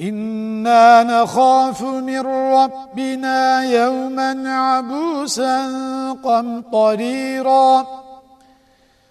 إنا نخاف من ربنا يوما عبوسا قمطريرا